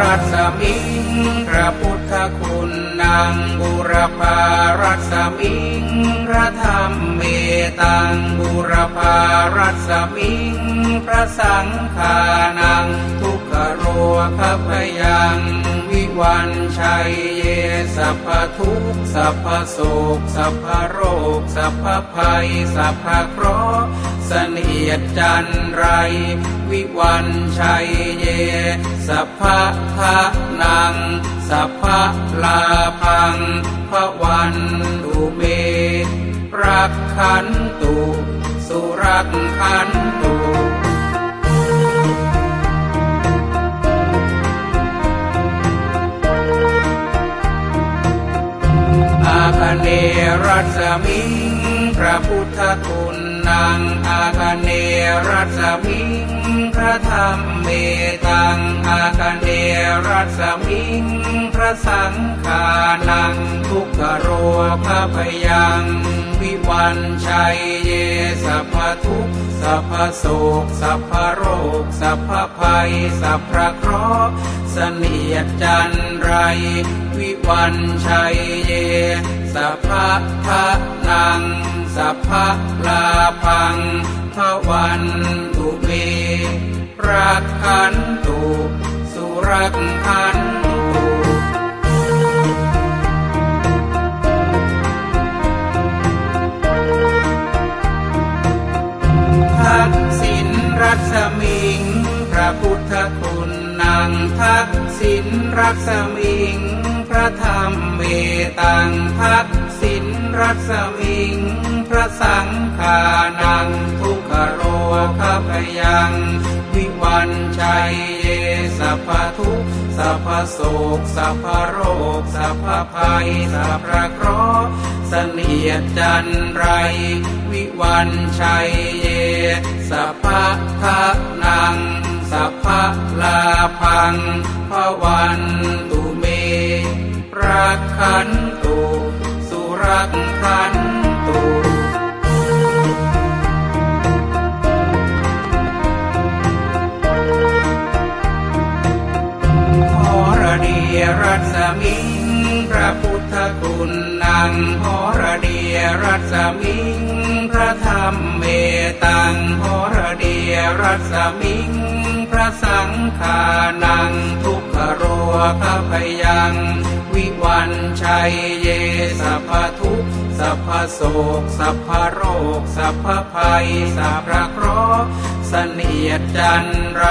รัสมิงพระพุทธคุณนางบุรพารัสมิงพระธรรมเมตังบุรพารัสมิงพระสังฆานังทุกขโรคพยัง วันชัยเยสัพพทุกสัพพโศกสัพพโรค สัพพภัย สัพพเคราะห์เสนียดจันไร วิวันชัยเย สัพพะทะนัง สัพพลาพังพระวันตุเมรักขันตุ สุรักขันตุ รัสมิงพระพุทธคุณนางอาคเนรัสมิงพระธรรมเมตังอาคเนรัสมิงพระสังฆานังทุกขโรภะพยังวิวันชัยเยสัพพทุกสัพพโศกสัพพโรคสัพพภัยสัพพะเคราะห์เสนียดจันไร วิวันชัยเย สัพพะทะนัง สัพพะลาพังทวันตุเมรักขันตุสุรักขันตุทักษิณรัศมิง พระพุทธคุณนางทักษิณรัศมิง พระธรรมเมตังทักษิณรัศมิง พระสังฆานังทุกขโรคพยัง วิวันชัยเยสัพทุกสัพโศกสัพโรคสัพภัยสัพพะเคราะห์เสนียดจันไร วิวันชัยเยสัพพะทะนังสัพพลาพังพระวันตุ รักขันตุสุรักขันตุขอระเดียรัศมิงพระพุทธคุณนางหอระเดียรัศมิงพระธรรมเมตังหอระเดียรัศมิง ระสังฆานังทุกขโรคพยัง วิวันชัยเยสัพทุกสัพโศกสัพโรค สัพภัย สัพพะเคราะห์เสนียดจันไร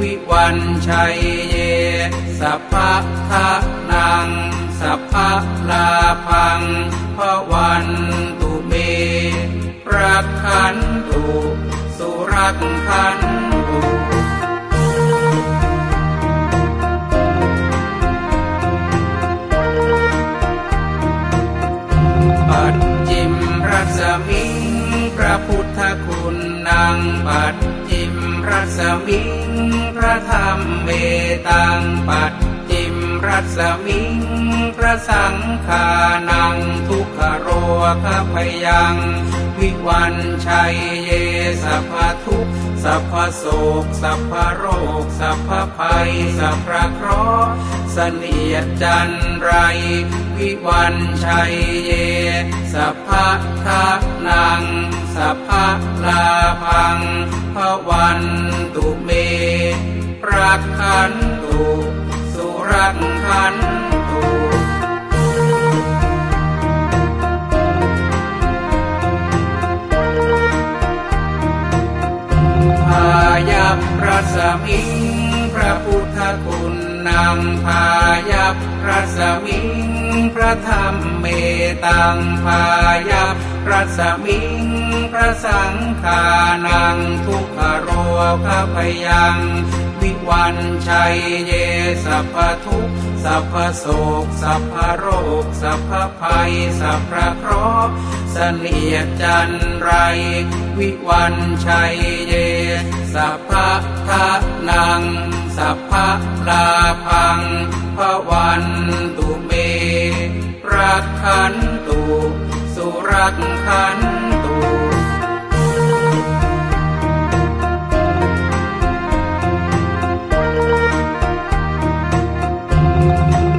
วิวันชัยเย สัพพะทะนัง สัพพะลาพังพระวันตุเมรักขันตุสุรักขัน ระพุทธคุณนางปัจจิมรัศมิง พระธรรมเมตังปัจจิมรัศมิง พระสังฆานังทุกขโรคพยัง วิวันชัยเยสัพพทุกสัพพโศกสัพพโรค สัพพภัย สัพพะเคราะห์เสนียดจันไร วิวันชัยเย สัพพะทะนัง สัพพะลาพังพระวันตุเมรักขันตุ สุรักขันตุพายัพรัศมิงพระพุทธคุณนำพายัพรัศมิง พระธรรมเมตังพายัพพรัศมิงพระสังฆานังทุกขโรคพยัง วิวันชัยเยสัพพทุกสัพพโศกสัพพโรค สัพพภัย สัพพะเคราะห์เสนียดจันไร วิวันชัยเย สัพพะทะนัง สัพพะลาพังพระวัน ขันตุสุรักขันตุ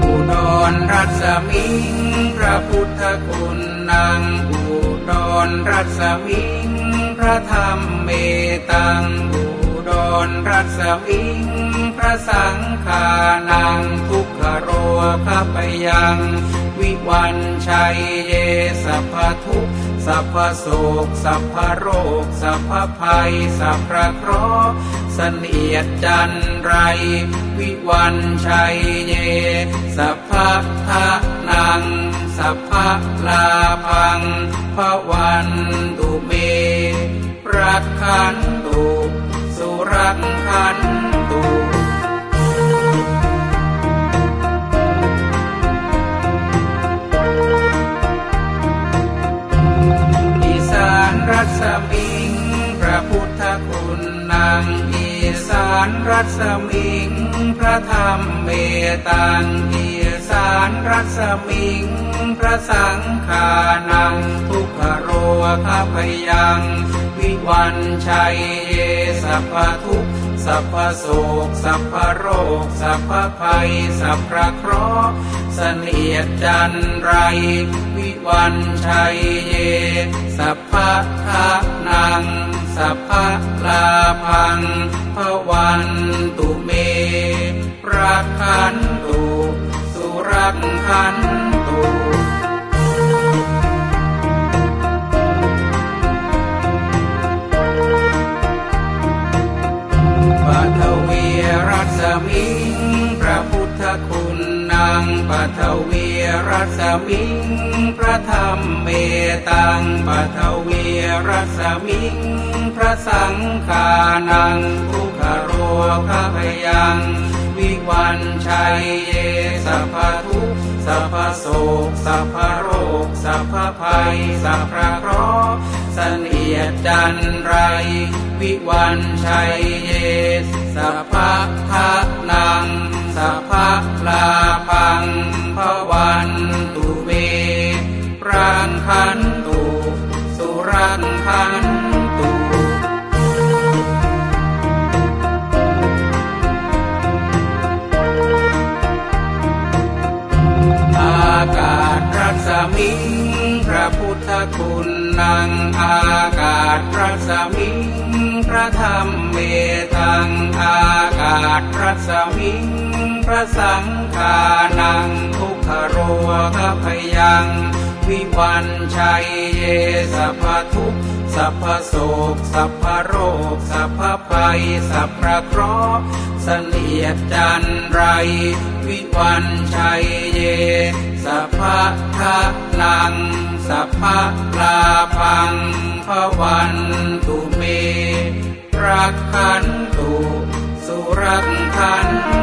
อุดรรัศมิงพระพุทธคุณนางอุดรรัศมิงพระธรรมเมตังอุดรรัศมิงพระสังฆานังทุกขโรคปยัง วันชัยเยสัพพทุกสัพพโศกสัพพโรค สัพพภัย สัพพะเคราะห์เสนียดจันไร วิวันชัยเย สัพพะทะนัง สัพพะลาพังพระวันตุเมรักขันตุสุรักขันตุ รัศมิง พระธรรมเมตังอีสานรัศมิง พระสังฆานัง ทุกขโรคาพยัง วิวันชัยเยสัพพทุกสัพพโศกสัพพโรค สัพพภัย สัพพะเคราะห์เสนียดจันไร วันชัยเย สัพพะทะนัง สัพพะลาพังพระวันตุเม รักขันตุสุรักขันตุ รัศมิง พระธรรมเมตังปัทวีรัศมิง พระสังฆานังทุกขโรคพยัง วิวันชัยเยสัพพทุกสัพพโศกสัพพโรคสัพพภัยสัพพะเคราะห์เสนียดจันไร วิวันชัยเยสัพพะทะนังสัพพะลาพังพวันากาศรัศมิงพระสังฆานังทุกขโรคพยัง วิวันชัยเยสัพทุกสัพพโศกสัพพโรค สัพพภัยสัพพะเคราะห์เสนียดจันไร วิวันชัยเย สัพพะทะนัง สัพพะลาพังพวันตุเมรักขัน สุรพันธ์